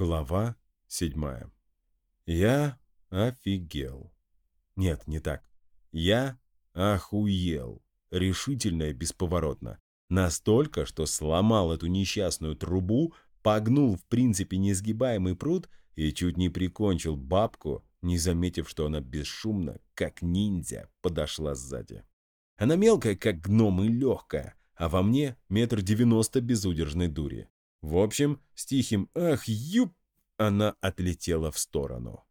Глава седьмая. Я офигел. Нет, не так. Я охуел. Решительно и бесповоротно. Настолько, что сломал эту несчастную трубу, погнул в принципе несгибаемый пруд и чуть не прикончил бабку, не заметив, что она бесшумно, как ниндзя, подошла сзади. Она мелкая, как гном, и легкая, а во мне метр девяносто безудержной дури. В общем, с тихим «Ах, юп!» она отлетела в сторону.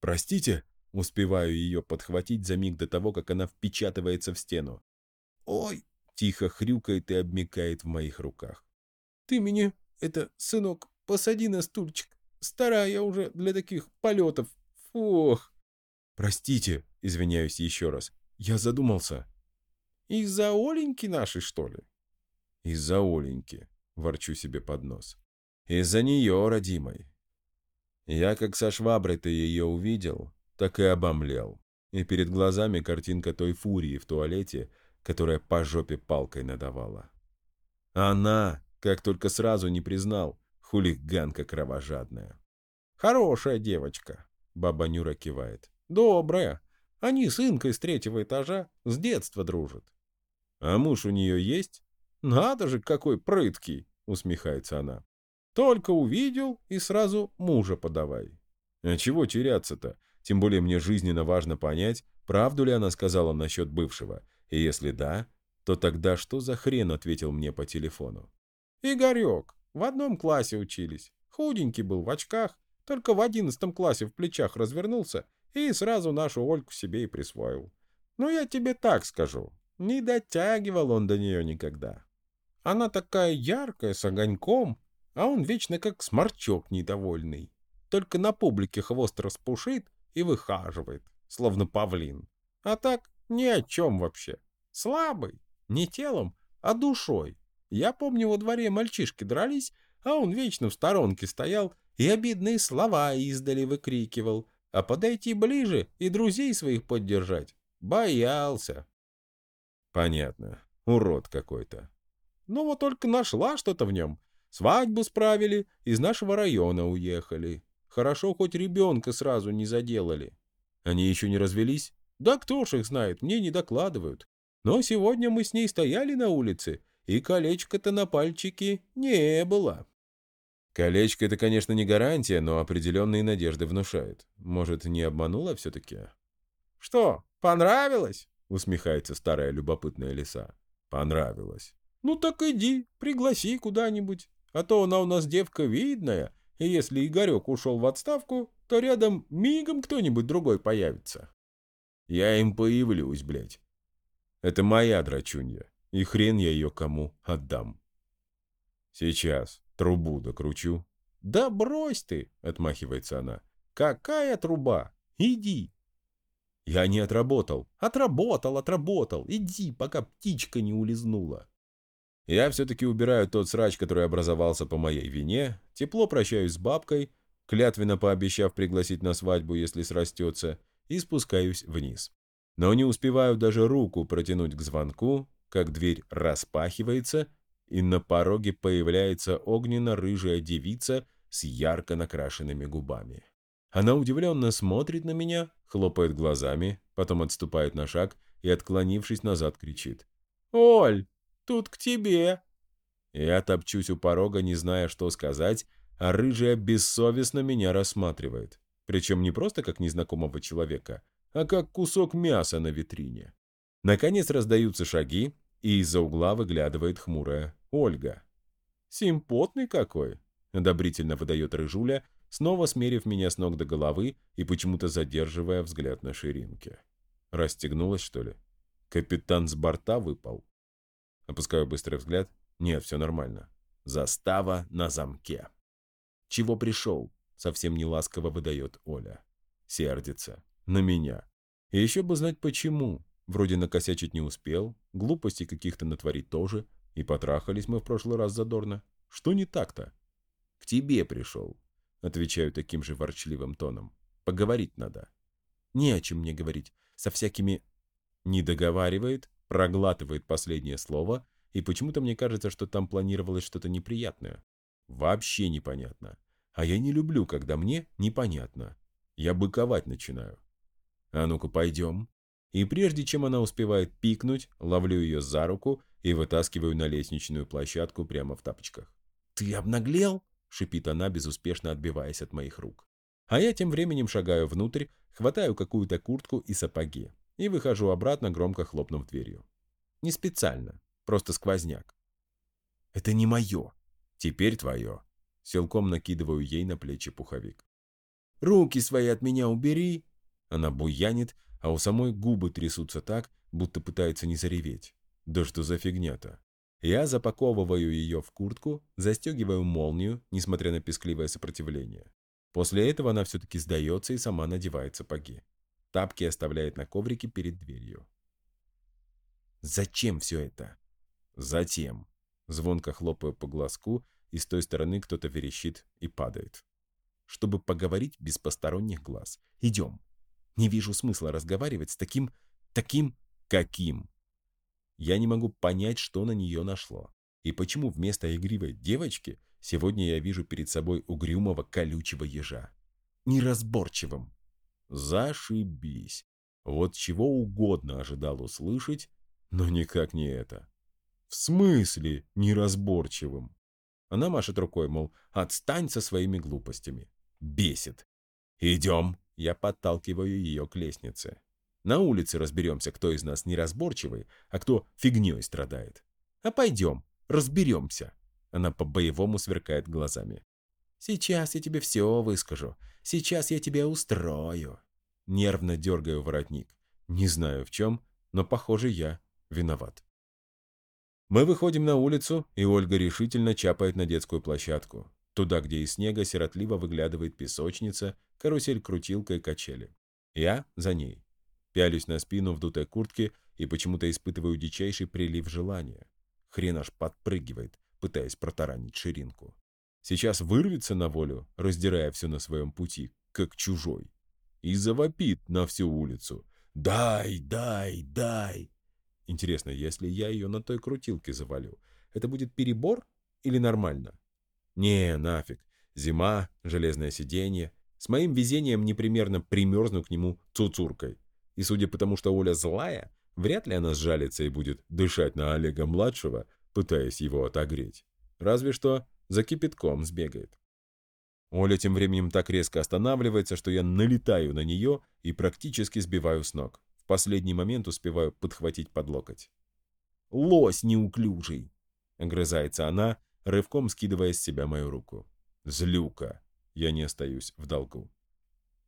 «Простите?» — успеваю ее подхватить за миг до того, как она впечатывается в стену. «Ой!» — тихо хрюкает и обмякает в моих руках. «Ты меня, это, сынок, посади на стульчик. Старая я уже для таких полетов. Фух!» «Простите!» — извиняюсь еще раз. «Я задумался». «Из-за Оленьки нашей, что ли?» «Из-за Оленьки», ворчу себе под нос. Из-за нее, родимой. Я как со шваброй-то ее увидел, так и обомлел. И перед глазами картинка той фурии в туалете, которая по жопе палкой надавала. Она, как только сразу не признал, хулиганка кровожадная. «Хорошая девочка», — баба Нюра кивает. «Добрая. Они с Инкой с третьего этажа с детства дружат». «А муж у нее есть?» «Надо же, какой прыткий!» — усмехается она. «Только увидел и сразу мужа подавай». «А чего теряться-то? Тем более мне жизненно важно понять, правду ли она сказала насчет бывшего. И если да, то тогда что за хрен ответил мне по телефону?» «Игорек, в одном классе учились. Худенький был, в очках, только в одиннадцатом классе в плечах развернулся и сразу нашу Ольку себе и присвоил. Ну, я тебе так скажу, не дотягивал он до нее никогда. Она такая яркая, с огоньком, а он вечно как сморчок недовольный. Только на публике хвост распушит и выхаживает, словно павлин. А так ни о чем вообще. Слабый, не телом, а душой. Я помню, во дворе мальчишки дрались, а он вечно в сторонке стоял и обидные слова издали выкрикивал, а подойти ближе и друзей своих поддержать боялся. Понятно, урод какой-то. Ну вот только нашла что-то в нем. Свадьбу справили, из нашего района уехали. Хорошо, хоть ребенка сразу не заделали. Они еще не развелись? Да кто ж их знает, мне не докладывают. Но сегодня мы с ней стояли на улице, и колечко-то на пальчике не было. Колечко — это, конечно, не гарантия, но определенные надежды внушает. Может, не обманула все-таки? — Что, понравилось? — усмехается старая любопытная лиса. — Понравилось. Ну так иди, пригласи куда-нибудь. А то она у нас девка видная, и если Игорек ушел в отставку, то рядом мигом кто-нибудь другой появится. Я им появлюсь, блядь. Это моя драчунья, и хрен я ее кому отдам. Сейчас трубу докручу. Да брось ты, отмахивается она. Какая труба? Иди. Я не отработал. Отработал, отработал. Иди, пока птичка не улизнула. Я все-таки убираю тот срач, который образовался по моей вине, тепло прощаюсь с бабкой, клятвенно пообещав пригласить на свадьбу, если срастется, и спускаюсь вниз. Но не успеваю даже руку протянуть к звонку, как дверь распахивается, и на пороге появляется огненно-рыжая девица с ярко накрашенными губами. Она удивленно смотрит на меня, хлопает глазами, потом отступает на шаг и, отклонившись назад, кричит. «Оль, Тут к тебе. Я топчусь у порога, не зная, что сказать, а рыжая бессовестно меня рассматривает. Причем не просто как незнакомого человека, а как кусок мяса на витрине. Наконец раздаются шаги, и из-за угла выглядывает хмурая Ольга. «Симпотный какой!» — одобрительно выдает рыжуля, снова смерив меня с ног до головы и почему-то задерживая взгляд на ширинке. Расстегнулась, что ли? Капитан с борта выпал. Опускаю быстрый взгляд. Нет, все нормально. Застава на замке. Чего пришел? Совсем не ласково выдает Оля. Сердится. На меня. И еще бы знать почему. Вроде накосячить не успел, глупостей каких-то натворить тоже, и потрахались мы в прошлый раз задорно. Что не так-то? К тебе пришел. Отвечаю таким же ворчливым тоном. Поговорить надо. Не о чем мне говорить. Со всякими... Не договаривает, проглатывает последнее слово, и почему-то мне кажется, что там планировалось что-то неприятное. Вообще непонятно. А я не люблю, когда мне непонятно. Я быковать начинаю. А ну-ка, пойдем. И прежде чем она успевает пикнуть, ловлю ее за руку и вытаскиваю на лестничную площадку прямо в тапочках. «Ты обнаглел?» — шипит она, безуспешно отбиваясь от моих рук. А я тем временем шагаю внутрь, хватаю какую-то куртку и сапоги и выхожу обратно, громко хлопнув дверью. Не специально, просто сквозняк. «Это не мое. Теперь твое». Силком накидываю ей на плечи пуховик. «Руки свои от меня убери!» Она буянит, а у самой губы трясутся так, будто пытается не зареветь. Да что за фигня-то? Я запаковываю ее в куртку, застегиваю молнию, несмотря на пескливое сопротивление. После этого она все-таки сдается и сама надевает сапоги. Тапки оставляет на коврике перед дверью. «Зачем все это?» «Затем». Звонко хлопаю по глазку, и с той стороны кто-то верещит и падает. «Чтобы поговорить без посторонних глаз. Идем». Не вижу смысла разговаривать с таким... таким... каким. Я не могу понять, что на нее нашло. И почему вместо игривой девочки сегодня я вижу перед собой угрюмого колючего ежа. Неразборчивым. Зашибись. Вот чего угодно ожидал услышать, но никак не это. В смысле неразборчивым? Она машет рукой, мол, отстань со своими глупостями. Бесит. Идем. Я подталкиваю ее к лестнице. На улице разберемся, кто из нас неразборчивый, а кто фигней страдает. А пойдем, разберемся. Она по-боевому сверкает глазами. Сейчас я тебе все выскажу. Сейчас я тебя устрою. Нервно дергаю воротник. Не знаю в чем, но, похоже, я виноват. Мы выходим на улицу, и Ольга решительно чапает на детскую площадку. Туда, где из снега сиротливо выглядывает песочница, карусель-крутилка и качели. Я за ней. Пялюсь на спину в дутой куртке и почему-то испытываю дичайший прилив желания. Хрен аж подпрыгивает, пытаясь протаранить ширинку. Сейчас вырвется на волю, раздирая все на своем пути, как чужой. И завопит на всю улицу. «Дай, дай, дай!» Интересно, если я ее на той крутилке завалю, это будет перебор или нормально? Не, нафиг. Зима, железное сиденье. С моим везением непримерно примерзну к нему цуцуркой. И судя по тому, что Оля злая, вряд ли она сжалится и будет дышать на Олега-младшего, пытаясь его отогреть. Разве что за кипятком сбегает. Оля тем временем так резко останавливается, что я налетаю на нее и практически сбиваю с ног. В последний момент успеваю подхватить под локоть. «Лось неуклюжий!» — огрызается она, рывком скидывая с себя мою руку. «Злюка!» Я не остаюсь в долгу.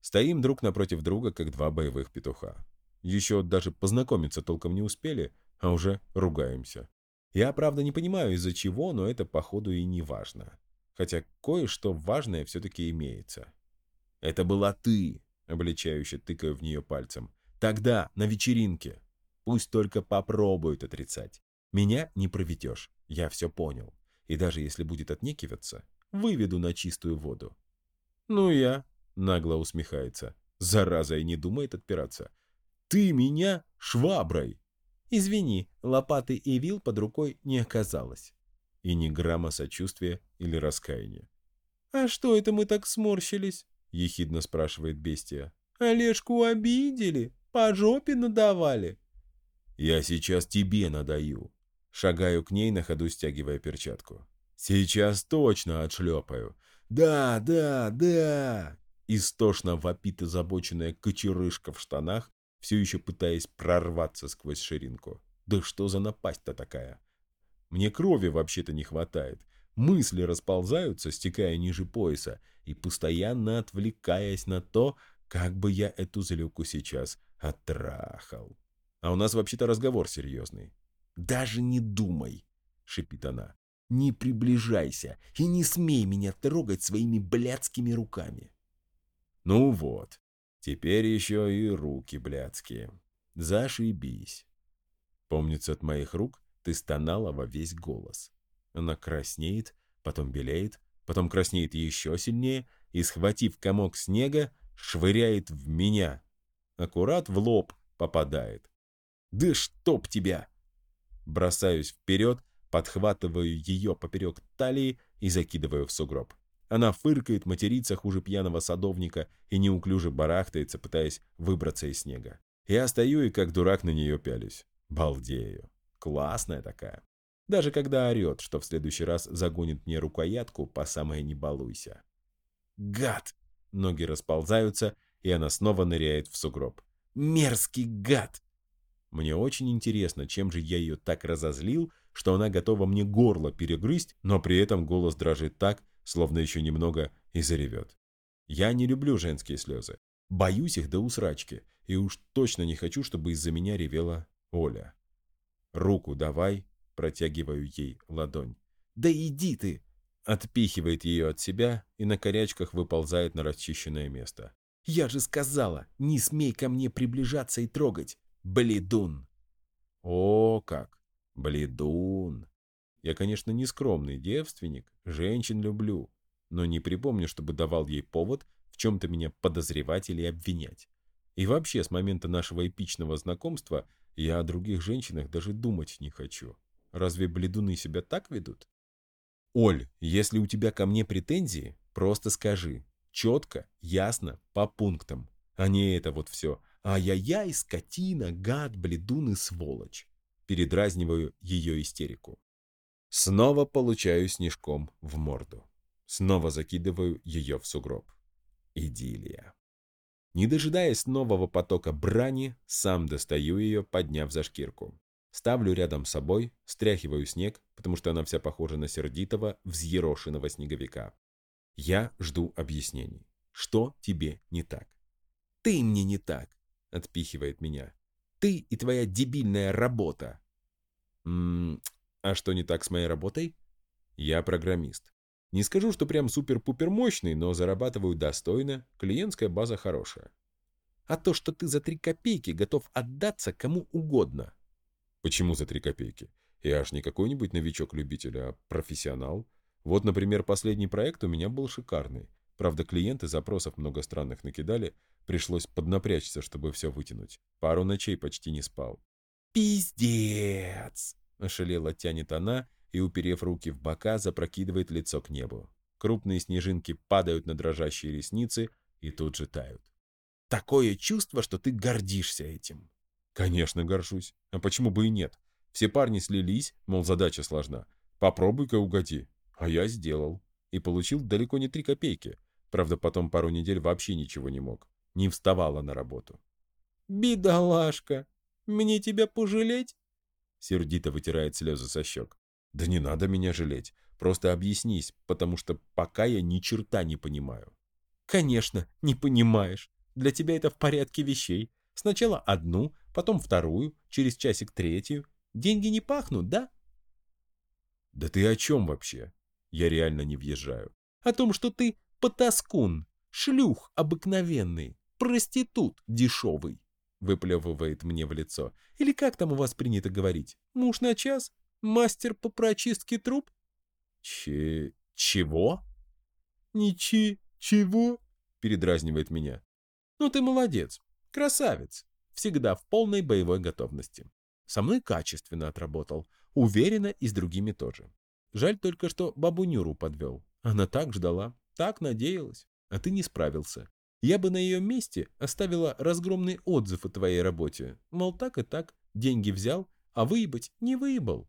Стоим друг напротив друга, как два боевых петуха. Еще даже познакомиться толком не успели, а уже ругаемся. Я, правда, не понимаю, из-за чего, но это, походу, и не важно. Хотя кое-что важное все-таки имеется. «Это была ты!» — обличающе тыкаю в нее пальцем. «Тогда, на вечеринке. Пусть только попробуют отрицать. Меня не проведешь, я все понял. И даже если будет отнекиваться, выведу на чистую воду». «Ну я», Нагло усмехается. Зараза и не думает отпираться. «Ты меня шваброй!» «Извини, лопаты и вил под рукой не оказалось». И ни грамма сочувствия или раскаяния. «А что это мы так сморщились?» — ехидно спрашивает бестия. «Олежку обидели? По жопе надавали?» «Я сейчас тебе надаю». Шагаю к ней, на ходу стягивая перчатку. «Сейчас точно отшлепаю. Да, да, да!» Истошно вопит озабоченная кочерышка в штанах, все еще пытаясь прорваться сквозь ширинку. Да что за напасть-то такая? Мне крови вообще-то не хватает. Мысли расползаются, стекая ниже пояса, и постоянно отвлекаясь на то, как бы я эту злюку сейчас оттрахал. А у нас вообще-то разговор серьезный. «Даже не думай!» — шипит она. «Не приближайся и не смей меня трогать своими блядскими руками!» Ну вот, теперь еще и руки блядские. Зашибись. Помнится, от моих рук ты стонала во весь голос. Она краснеет, потом белеет, потом краснеет еще сильнее и, схватив комок снега, швыряет в меня. Аккурат в лоб попадает. «Да чтоб тебя!» Бросаюсь вперед, подхватываю ее поперек талии и закидываю в сугроб. Она фыркает, матерится хуже пьяного садовника и неуклюже барахтается, пытаясь выбраться из снега. Я стою и как дурак на нее пялюсь. Балдею. Классная такая. Даже когда орет, что в следующий раз загонит мне рукоятку, по самое не балуйся. Гад! Ноги расползаются, и она снова ныряет в сугроб. Мерзкий гад! Мне очень интересно, чем же я ее так разозлил, что она готова мне горло перегрызть, но при этом голос дрожит так, словно еще немного и заревет. Я не люблю женские слезы. Боюсь их до усрачки, и уж точно не хочу, чтобы из-за меня ревела Оля. «Руку давай», — протягиваю ей ладонь. «Да иди ты!» Отпихивает ее от себя и на корячках выползает на расчищенное место. «Я же сказала, не смей ко мне приближаться и трогать! Бледун!» «О, как! Бледун!» Я, конечно, не скромный девственник, женщин люблю, но не припомню, чтобы давал ей повод в чем-то меня подозревать или обвинять. И вообще, с момента нашего эпичного знакомства я о других женщинах даже думать не хочу. Разве бледуны себя так ведут? Оль, если у тебя ко мне претензии, просто скажи. Четко, ясно, по пунктам. А не это вот все. Ай-яй-яй, скотина, гад, бледун и сволочь. Передразниваю ее истерику. Снова получаю снежком в морду. Снова закидываю ее в сугроб. Идиллия. Не дожидаясь нового потока брани, сам достаю ее, подняв за шкирку. Ставлю рядом с собой, стряхиваю снег, потому что она вся похожа на сердитого, взъерошенного снеговика. Я жду объяснений. Что тебе не так? Ты мне не так, отпихивает меня. Ты и твоя дебильная работа. М а что не так с моей работой? Я программист. Не скажу, что прям супер-пупер мощный, но зарабатываю достойно, клиентская база хорошая. А то, что ты за три копейки готов отдаться кому угодно, Почему за три копейки? Я аж не какой-нибудь новичок-любитель, а профессионал. Вот, например, последний проект у меня был шикарный. Правда, клиенты запросов много странных накидали, пришлось поднапрячься, чтобы все вытянуть. Пару ночей почти не спал. «Пиздец!» — ошалела тянет она и, уперев руки в бока, запрокидывает лицо к небу. Крупные снежинки падают на дрожащие ресницы и тут же тают. «Такое чувство, что ты гордишься этим!» Конечно, горжусь. А почему бы и нет? Все парни слились, мол, задача сложна. Попробуй-ка угоди. А я сделал. И получил далеко не три копейки. Правда, потом пару недель вообще ничего не мог. Не вставала на работу. «Бедолашка! Мне тебя пожалеть?» Сердито вытирает слезы со щек. «Да не надо меня жалеть. Просто объяснись, потому что пока я ни черта не понимаю». «Конечно, не понимаешь. Для тебя это в порядке вещей. Сначала одну, потом вторую, через часик третью. Деньги не пахнут, да? Да ты о чем вообще? Я реально не въезжаю. О том, что ты потаскун, шлюх обыкновенный, проститут дешевый, выплевывает мне в лицо. Или как там у вас принято говорить? Муж на час? Мастер по прочистке труб? Че... чего? Ничи... чего? Передразнивает меня. Ну ты молодец. Красавец. Всегда в полной боевой готовности. Со мной качественно отработал. Уверенно и с другими тоже. Жаль только, что бабу Нюру подвел. Она так ждала, так надеялась. А ты не справился. Я бы на ее месте оставила разгромный отзыв о твоей работе. Мол, так и так, деньги взял, а выебать не выебал.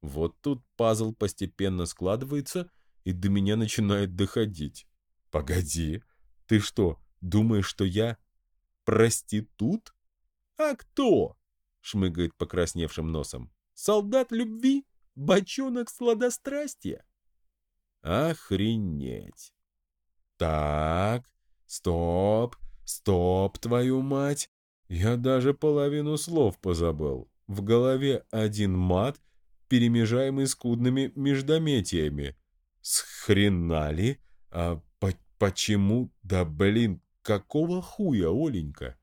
Вот тут пазл постепенно складывается, и до меня начинает доходить. Погоди, ты что, думаешь, что я Проститут? А кто? Шмыгает покрасневшим носом. Солдат любви? Бочонок сладострастия? Охренеть. Так, стоп, стоп, твою мать. Я даже половину слов позабыл. В голове один мат, перемежаемый скудными междометиями. Схренали? А по почему? Да блин, Какого хуя, Оленька?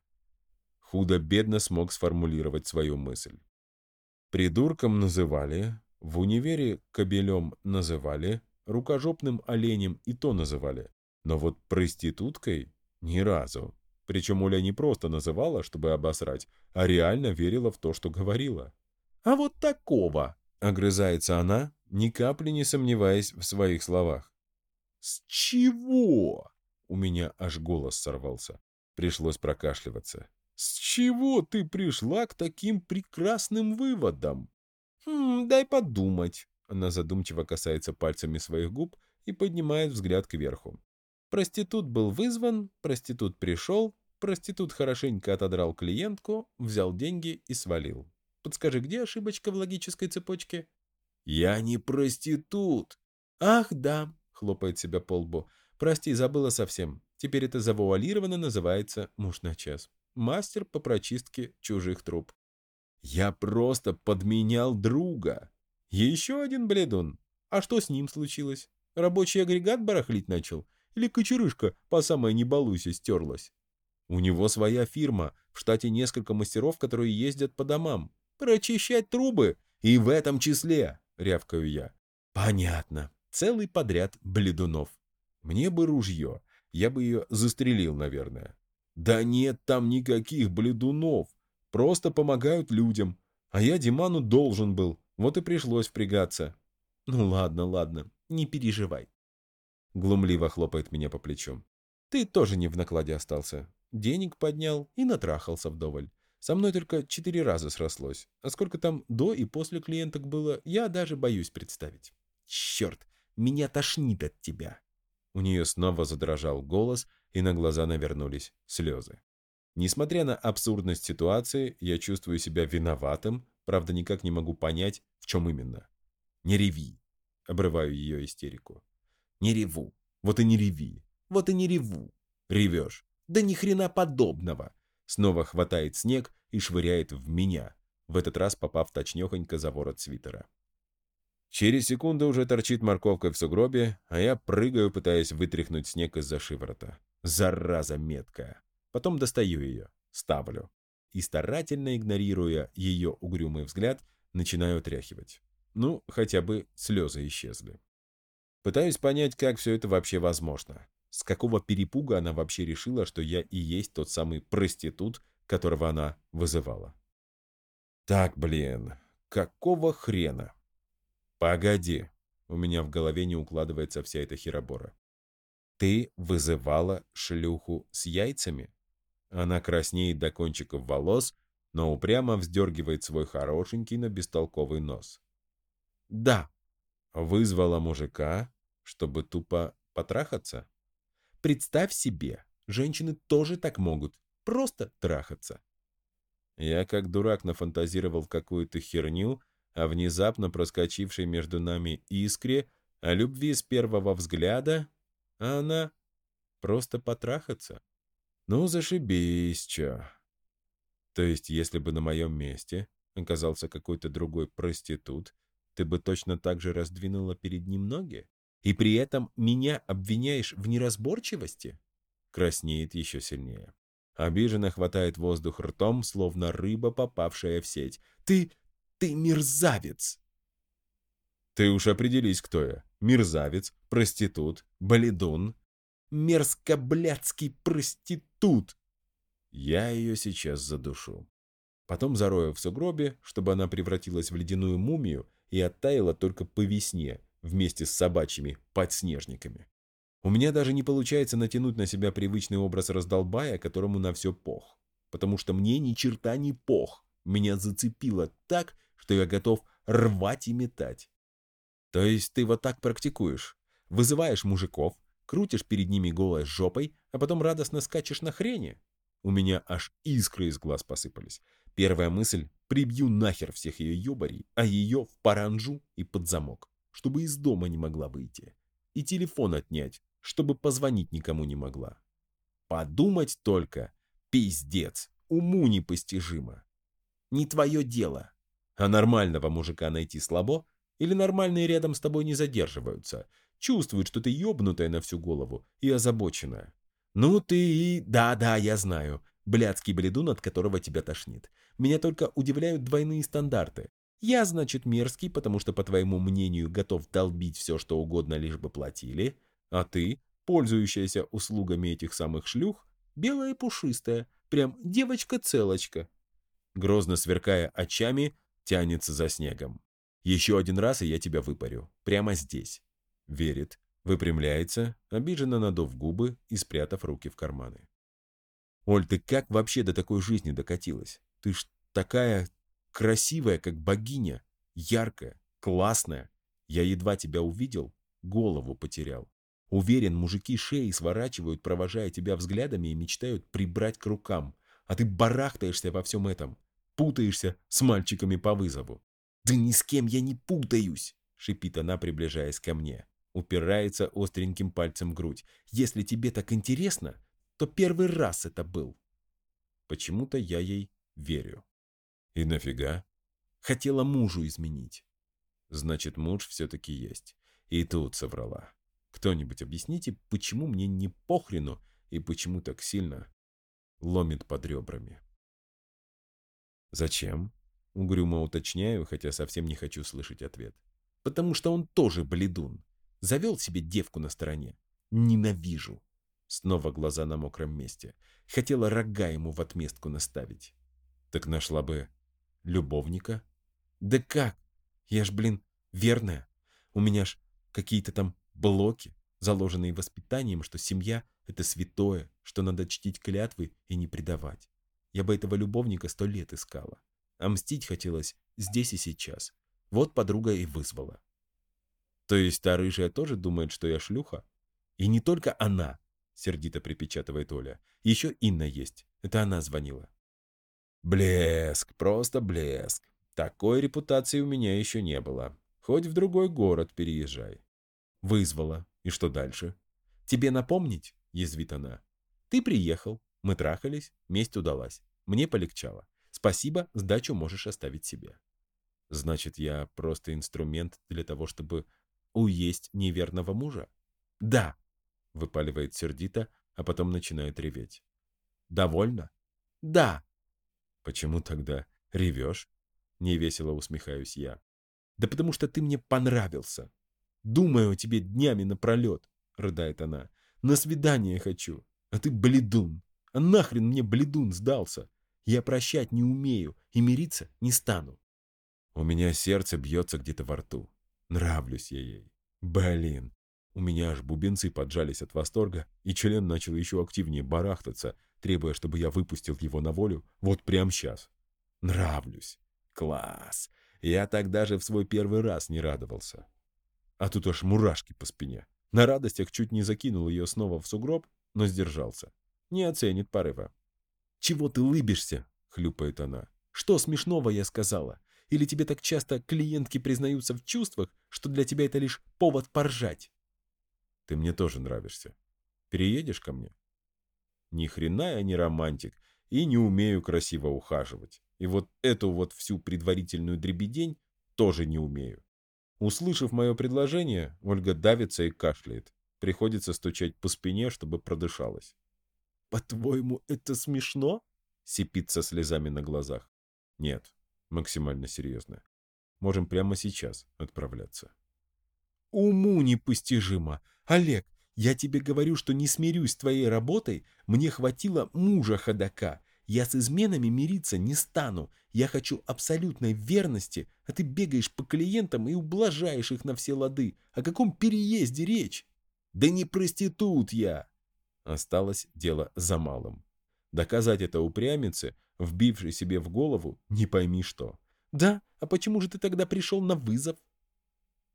Худо-бедно смог сформулировать свою мысль. Придурком называли, в универе кобелем называли, рукожопным оленем и то называли. Но вот проституткой ни разу. Причем Оля не просто называла, чтобы обосрать, а реально верила в то, что говорила. «А вот такого!» — огрызается она, ни капли не сомневаясь в своих словах. С чего? У меня аж голос сорвался. Пришлось прокашливаться. С чего ты пришла к таким прекрасным выводам? Хм, дай подумать. Она задумчиво касается пальцами своих губ и поднимает взгляд кверху. Проститут был вызван, проститут пришел, проститут хорошенько отодрал клиентку, взял деньги и свалил. Подскажи, где ошибочка в логической цепочке? Я не проститут. Ах, да, хлопает себя по лбу. Прости, забыла совсем. Теперь это завуалированно называется муж на час. Мастер по прочистке чужих труб. Я просто подменял друга. Еще один бледун. А что с ним случилось? Рабочий агрегат барахлить начал? Или кочерышка по самой не балуйся стерлась? У него своя фирма, в штате несколько мастеров, которые ездят по домам. Прочищать трубы, и в этом числе, рявкаю я. Понятно. Целый подряд бледунов. Мне бы ружье. Я бы ее застрелил, наверное. Да нет там никаких бледунов. Просто помогают людям. А я Диману должен был. Вот и пришлось впрягаться. Ну ладно, ладно, не переживай. Глумливо хлопает меня по плечу. Ты тоже не в накладе остался. Денег поднял и натрахался вдоволь. Со мной только четыре раза срослось. А сколько там до и после клиенток было, я даже боюсь представить. Черт, меня тошнит от тебя. У нее снова задрожал голос, и на глаза навернулись слезы. Несмотря на абсурдность ситуации, я чувствую себя виноватым, правда никак не могу понять, в чем именно. «Не реви!» — обрываю ее истерику. «Не реву! Вот и не реви! Вот и не реву! Ревешь! Да ни хрена подобного!» Снова хватает снег и швыряет в меня, в этот раз попав точнёхонько за ворот свитера. Через секунду уже торчит морковкой в сугробе, а я прыгаю, пытаясь вытряхнуть снег из-за шиворота. Зараза меткая. Потом достаю ее, ставлю. И старательно игнорируя ее угрюмый взгляд, начинаю тряхивать. Ну, хотя бы слезы исчезли. Пытаюсь понять, как все это вообще возможно. С какого перепуга она вообще решила, что я и есть тот самый проститут, которого она вызывала. Так, блин, какого хрена? Погоди, у меня в голове не укладывается вся эта херобора. Ты вызывала шлюху с яйцами? Она краснеет до кончиков волос, но упрямо вздергивает свой хорошенький, но бестолковый нос. Да, вызвала мужика, чтобы тупо потрахаться? Представь себе, женщины тоже так могут, просто трахаться. Я как дурак нафантазировал какую-то херню, о внезапно проскочившей между нами искре, о любви с первого взгляда, а она просто потрахаться. Ну, зашибись, чё. То есть, если бы на моем месте оказался какой-то другой проститут, ты бы точно так же раздвинула перед ним ноги? И при этом меня обвиняешь в неразборчивости? Краснеет еще сильнее. Обиженно хватает воздух ртом, словно рыба, попавшая в сеть. Ты ты мерзавец!» «Ты уж определись, кто я. Мерзавец, проститут, балидун. Мерзко-блядский проститут!» Я ее сейчас задушу. Потом зарою в сугробе, чтобы она превратилась в ледяную мумию и оттаяла только по весне, вместе с собачьими подснежниками. У меня даже не получается натянуть на себя привычный образ раздолбая, которому на все пох. Потому что мне ни черта не пох. Меня зацепило так, что я готов рвать и метать. То есть ты вот так практикуешь? Вызываешь мужиков, крутишь перед ними голой жопой, а потом радостно скачешь на хрени? У меня аж искры из глаз посыпались. Первая мысль — прибью нахер всех ее ёбарей, а ее в паранжу и под замок, чтобы из дома не могла выйти. И телефон отнять, чтобы позвонить никому не могла. Подумать только, пиздец, уму непостижимо. Не твое дело. А нормального мужика найти слабо? Или нормальные рядом с тобой не задерживаются? Чувствуют, что ты ёбнутая на всю голову и озабоченная. Ну ты и... Да-да, я знаю. Блядский бледун, от которого тебя тошнит. Меня только удивляют двойные стандарты. Я, значит, мерзкий, потому что, по твоему мнению, готов долбить все, что угодно, лишь бы платили. А ты, пользующаяся услугами этих самых шлюх, белая и пушистая, прям девочка-целочка. Грозно сверкая очами, тянется за снегом. Еще один раз, и я тебя выпарю. Прямо здесь. Верит, Выпрямляется, обиженно надув губы и спрятав руки в карманы. «Оль, ты как вообще до такой жизни докатилась? Ты ж такая красивая, как богиня, яркая, классная. Я едва тебя увидел, голову потерял. Уверен, мужики шеи сворачивают, провожая тебя взглядами и мечтают прибрать к рукам. А ты барахтаешься во всем этом. Путаешься с мальчиками по вызову. «Да ни с кем я не путаюсь!» — шипит она, приближаясь ко мне. Упирается остреньким пальцем в грудь. «Если тебе так интересно, то первый раз это был». Почему-то я ей верю. «И нафига?» «Хотела мужу изменить». «Значит, муж все-таки есть. И тут соврала. Кто-нибудь объясните, почему мне не похрену и почему так сильно ломит под ребрами?» «Зачем?» — угрюмо уточняю, хотя совсем не хочу слышать ответ. «Потому что он тоже бледун. Завел себе девку на стороне. Ненавижу». Снова глаза на мокром месте. Хотела рога ему в отместку наставить. Так нашла бы любовника. Да как? Я ж, блин, верная. У меня ж какие-то там блоки, заложенные воспитанием, что семья — это святое, что надо чтить клятвы и не предавать. Я бы этого любовника сто лет искала. А мстить хотелось здесь и сейчас. Вот подруга и вызвала. То есть та рыжая тоже думает, что я шлюха? И не только она, сердито припечатывает Оля. Еще Инна есть. Это она звонила. Блеск, просто блеск. Такой репутации у меня еще не было. Хоть в другой город переезжай. Вызвала. И что дальше? Тебе напомнить? Язвит она. Ты приехал, мы трахались, месть удалась. Мне полегчало. Спасибо, сдачу можешь оставить себе. Значит, я просто инструмент для того, чтобы уесть неверного мужа? Да, выпаливает сердито, а потом начинает реветь. Довольно? Да. Почему тогда ревешь? Невесело усмехаюсь я. Да потому что ты мне понравился. Думаю о тебе днями напролет, рыдает она. На свидание хочу, а ты бледун. А нахрен мне бледун сдался? Я прощать не умею и мириться не стану. У меня сердце бьется где-то во рту. Нравлюсь я ей. Блин. У меня аж бубенцы поджались от восторга, и член начал еще активнее барахтаться, требуя, чтобы я выпустил его на волю вот прямо сейчас. Нравлюсь. Класс. Я так даже в свой первый раз не радовался. А тут аж мурашки по спине. На радостях чуть не закинул ее снова в сугроб, но сдержался. Не оценит порыва. «Чего ты лыбишься?» — хлюпает она. «Что смешного я сказала? Или тебе так часто клиентки признаются в чувствах, что для тебя это лишь повод поржать?» «Ты мне тоже нравишься. Переедешь ко мне?» Ни хрена я не романтик и не умею красиво ухаживать. И вот эту вот всю предварительную дребедень тоже не умею. Услышав мое предложение, Ольга давится и кашляет. Приходится стучать по спине, чтобы продышалась. «По-твоему, это смешно?» — сипит со слезами на глазах. «Нет, максимально серьезно. Можем прямо сейчас отправляться». «Уму непостижимо! Олег, я тебе говорю, что не смирюсь с твоей работой, мне хватило мужа ходока. Я с изменами мириться не стану. Я хочу абсолютной верности, а ты бегаешь по клиентам и ублажаешь их на все лады. О каком переезде речь? Да не проститут я!» Осталось дело за малым. Доказать это упрямице, вбившей себе в голову, не пойми что. «Да? А почему же ты тогда пришел на вызов?»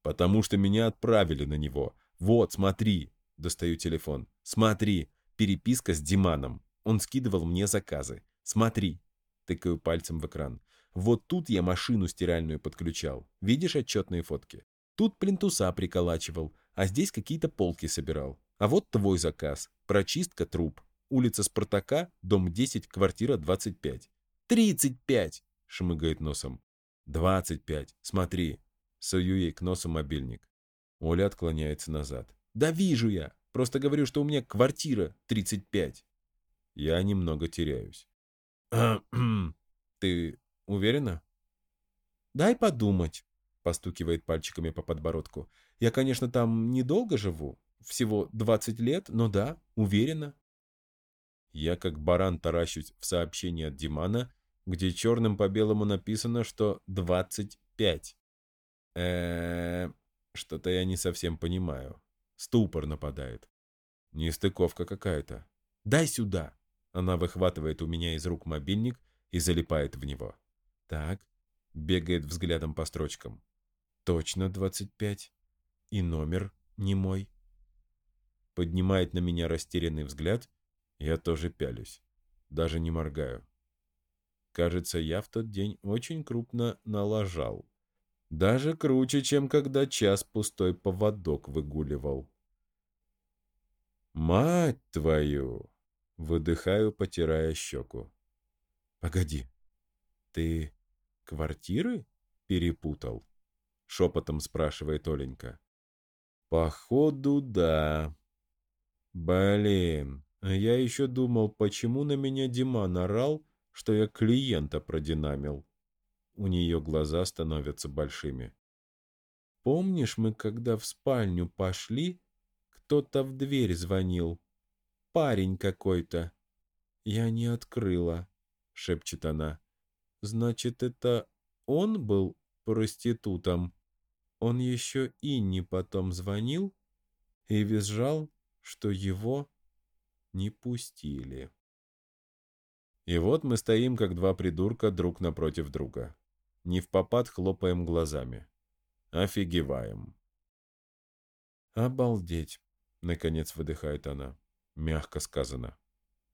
«Потому что меня отправили на него. Вот, смотри!» Достаю телефон. «Смотри! Переписка с Диманом. Он скидывал мне заказы. Смотри!» Тыкаю пальцем в экран. «Вот тут я машину стиральную подключал. Видишь отчетные фотки? Тут плинтуса приколачивал, а здесь какие-то полки собирал. А вот твой заказ. Прочистка труб. Улица Спартака, дом 10, квартира 25. 35! Шмыгает носом. 25. Смотри. Сую ей к носу мобильник. Оля отклоняется назад. Да вижу я. Просто говорю, что у меня квартира 35. Я немного теряюсь. Ты уверена? Дай подумать, постукивает пальчиками по подбородку. Я, конечно, там недолго живу, всего 20 лет, но да, уверена. Я как баран таращусь в сообщении от Димана, где черным по белому написано, что 25. Э, что-то я не совсем понимаю. Ступор нападает. Нестыковка какая-то. «Дай сюда!» Она выхватывает у меня из рук мобильник и залипает в него. «Так», бегает взглядом по строчкам. «Точно 25. И номер не мой». Поднимает на меня растерянный взгляд, я тоже пялюсь. Даже не моргаю. Кажется, я в тот день очень крупно налажал. Даже круче, чем когда час пустой поводок выгуливал. «Мать твою!» — выдыхаю, потирая щеку. «Погоди, ты квартиры перепутал?» — шепотом спрашивает Оленька. «Походу, да. Блин, я еще думал, почему на меня Диман орал, что я клиента продинамил. У нее глаза становятся большими. Помнишь, мы когда в спальню пошли, кто-то в дверь звонил? Парень какой-то. Я не открыла, шепчет она. Значит, это он был проститутом? Он еще Инни потом звонил и визжал, что его не пустили. И вот мы стоим, как два придурка, друг напротив друга. Не в попад хлопаем глазами. Офигеваем. «Обалдеть!» — наконец выдыхает она. Мягко сказано.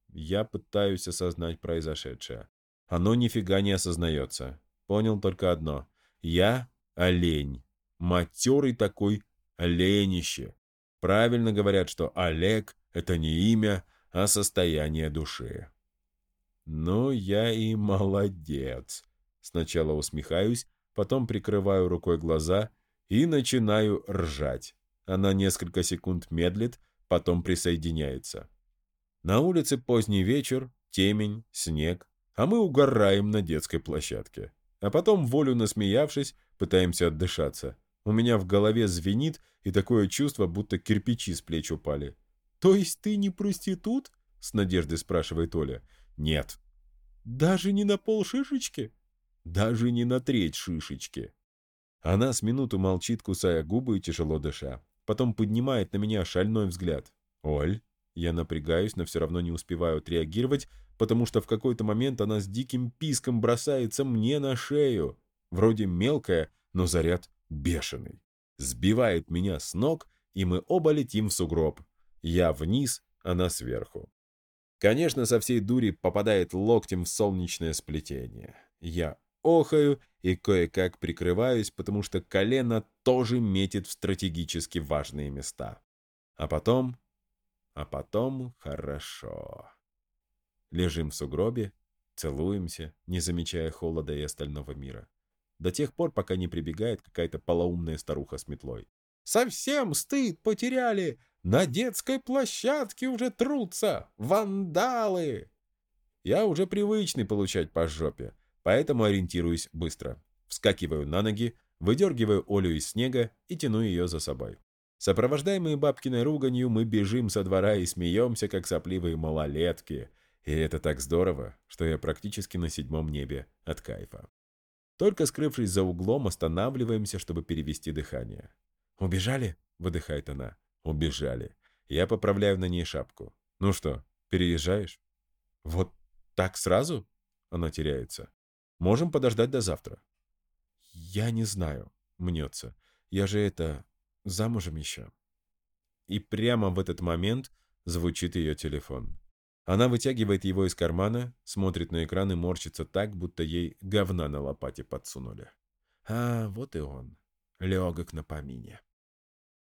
Я пытаюсь осознать произошедшее. Оно нифига не осознается. Понял только одно. Я олень. Матерый такой оленище. Правильно говорят, что Олег — это не имя, а состояние души. Ну, я и молодец. Сначала усмехаюсь, потом прикрываю рукой глаза и начинаю ржать. Она несколько секунд медлит, потом присоединяется. На улице поздний вечер, темень, снег, а мы угораем на детской площадке. А потом, волю насмеявшись, пытаемся отдышаться. У меня в голове звенит, и такое чувство, будто кирпичи с плеч упали. «То есть ты не проститут?» — с надеждой спрашивает Оля. «Нет». «Даже не на пол шишечки?» «Даже не на треть шишечки». Она с минуту молчит, кусая губы и тяжело дыша. Потом поднимает на меня шальной взгляд. «Оль?» Я напрягаюсь, но все равно не успеваю отреагировать, потому что в какой-то момент она с диким писком бросается мне на шею. Вроде мелкая, но заряд бешеный. Сбивает меня с ног, и мы оба летим в сугроб. Я вниз, она сверху. Конечно, со всей дури попадает локтем в солнечное сплетение. Я охаю и кое-как прикрываюсь, потому что колено тоже метит в стратегически важные места. А потом... А потом хорошо. Лежим в сугробе, целуемся, не замечая холода и остального мира. До тех пор, пока не прибегает какая-то полоумная старуха с метлой. «Совсем стыд потеряли! На детской площадке уже трутся! Вандалы!» Я уже привычный получать по жопе, поэтому ориентируюсь быстро. Вскакиваю на ноги, выдергиваю Олю из снега и тяну ее за собой. Сопровождаемые бабкиной руганью, мы бежим со двора и смеемся, как сопливые малолетки. И это так здорово, что я практически на седьмом небе от кайфа. Только скрывшись за углом, останавливаемся, чтобы перевести дыхание. «Убежали?» — выдыхает она. «Убежали». Я поправляю на ней шапку. «Ну что, переезжаешь?» «Вот так сразу?» Она теряется. «Можем подождать до завтра». «Я не знаю», — мнется. «Я же это... замужем еще». И прямо в этот момент звучит ее телефон. Она вытягивает его из кармана, смотрит на экран и морщится так, будто ей говна на лопате подсунули. А, вот и он. Легок на помине.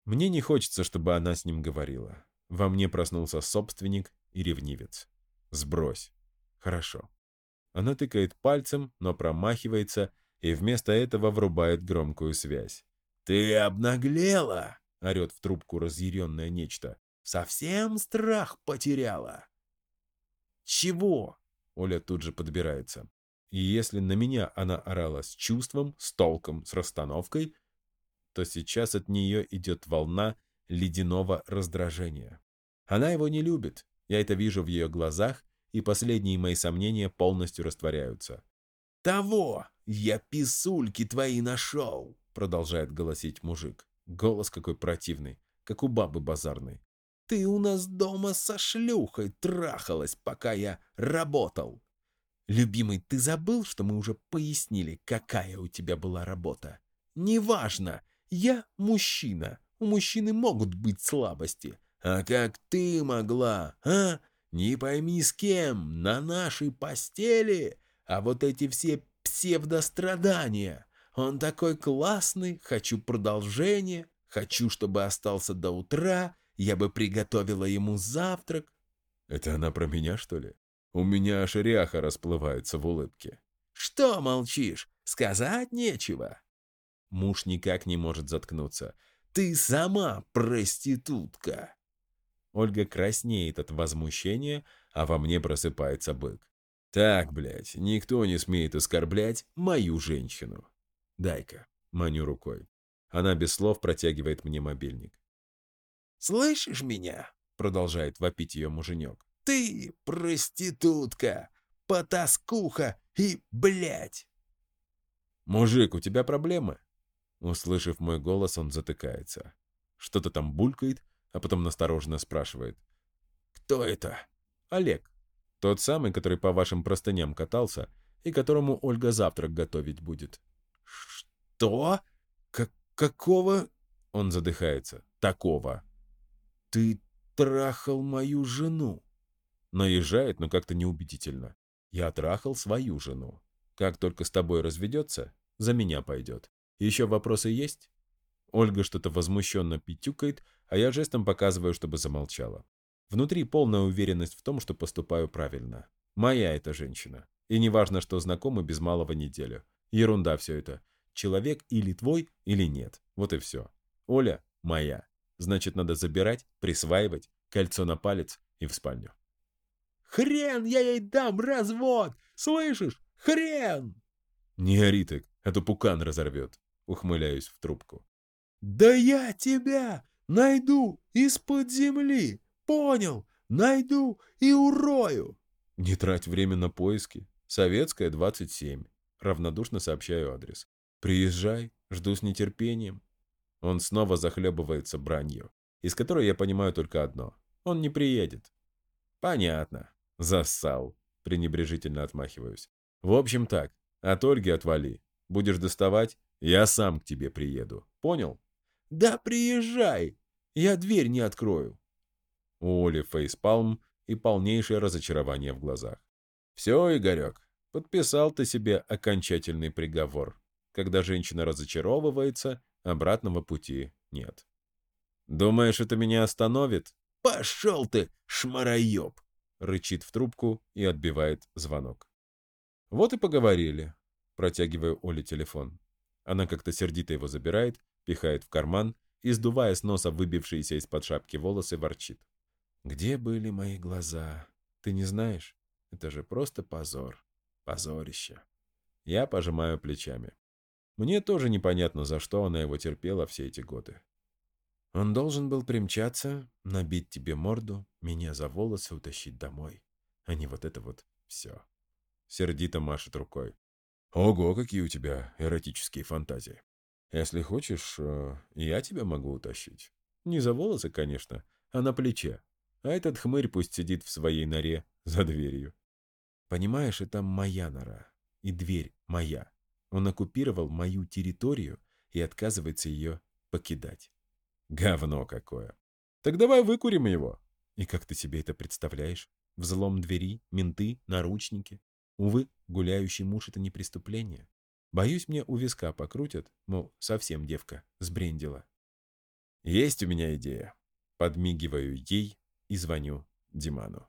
Мне не хочется, чтобы она с ним говорила. Во мне проснулся собственник и ревнивец. Сбрось. Хорошо. Она тыкает пальцем, но промахивается и вместо этого врубает громкую связь. «Ты обнаглела!» — орет в трубку разъяренное нечто. «Совсем страх потеряла!» «Чего?» — Оля тут же подбирается. И если на меня она орала с чувством, с толком, с расстановкой, то сейчас от нее идет волна ледяного раздражения. Она его не любит, я это вижу в ее глазах, и последние мои сомнения полностью растворяются. «Того! Я писульки твои нашел!» Продолжает голосить мужик. Голос какой противный. как у бабы базарной. «Ты у нас дома со шлюхой трахалась, пока я работал!» «Любимый, ты забыл, что мы уже пояснили, какая у тебя была работа?» «Неважно, я мужчина, у мужчины могут быть слабости. А как ты могла, а? Не пойми с кем, на нашей постели? А вот эти все псевдострадания. Он такой классный, хочу продолжение, хочу, чтобы остался до утра, я бы приготовила ему завтрак. Это она про меня, что ли? У меня аж ряха расплывается в улыбке. Что молчишь? Сказать нечего. Муж никак не может заткнуться. Ты сама проститутка. Ольга краснеет от возмущения, а во мне просыпается бык. Так, блядь, никто не смеет оскорблять мою женщину. Дай-ка, маню рукой. Она без слов протягивает мне мобильник. «Слышишь меня?» — продолжает вопить ее муженек. «Ты проститутка, потаскуха и блядь!» «Мужик, у тебя проблемы?» Услышав мой голос, он затыкается. Что-то там булькает, а потом настороженно спрашивает. «Кто это?» «Олег. Тот самый, который по вашим простыням катался и которому Ольга завтрак готовить будет». «Что? Как какого?» Он задыхается. «Такого». «Ты трахал мою жену». Наезжает, но как-то неубедительно. «Я трахал свою жену. Как только с тобой разведется, за меня пойдет. Еще вопросы есть?» Ольга что-то возмущенно пятюкает, а я жестом показываю, чтобы замолчала. Внутри полная уверенность в том, что поступаю правильно. Моя эта женщина. И неважно, что знакомы без малого неделю. Ерунда все это. Человек или твой, или нет. Вот и все. Оля моя. Значит, надо забирать, присваивать, кольцо на палец и в спальню. «Хрен я ей дам развод! Слышишь? Хрен!» «Не ори так, а то пукан разорвет», — ухмыляюсь в трубку. «Да я тебя найду из-под земли! Понял? Найду и урою!» «Не трать время на поиски. Советская, 27. Равнодушно сообщаю адрес. «Приезжай, жду с нетерпением». Он снова захлебывается бранью, из которой я понимаю только одно. Он не приедет. «Понятно. Зассал». Пренебрежительно отмахиваюсь. «В общем так. От Ольги отвали. Будешь доставать, я сам к тебе приеду. Понял?» «Да приезжай! Я дверь не открою!» У Оли фейспалм и полнейшее разочарование в глазах. «Все, Игорек, подписал ты себе окончательный приговор. Когда женщина разочаровывается, обратного пути нет. Думаешь, это меня остановит? Пошел ты, шмароеб! Рычит в трубку и отбивает звонок. Вот и поговорили. Протягиваю Оле телефон. Она как-то сердито его забирает, пихает в карман и, сдувая с носа выбившиеся из-под шапки волосы, ворчит. «Где были мои глаза? Ты не знаешь? Это же просто позор. Позорище». Я пожимаю плечами. Мне тоже непонятно, за что она его терпела все эти годы. Он должен был примчаться, набить тебе морду, меня за волосы утащить домой, а не вот это вот все. Сердито машет рукой. Ого, какие у тебя эротические фантазии. Если хочешь, э, я тебя могу утащить. Не за волосы, конечно, а на плече. А этот хмырь пусть сидит в своей норе за дверью. Понимаешь, это моя нора. И дверь моя. Он оккупировал мою территорию и отказывается ее покидать. Говно какое. Так давай выкурим его. И как ты себе это представляешь? Взлом двери, менты, наручники. Увы, гуляющий муж — это не преступление. Боюсь, мне у виска покрутят, мол, совсем девка, сбрендила. Есть у меня идея. Подмигиваю ей и звоню Диману.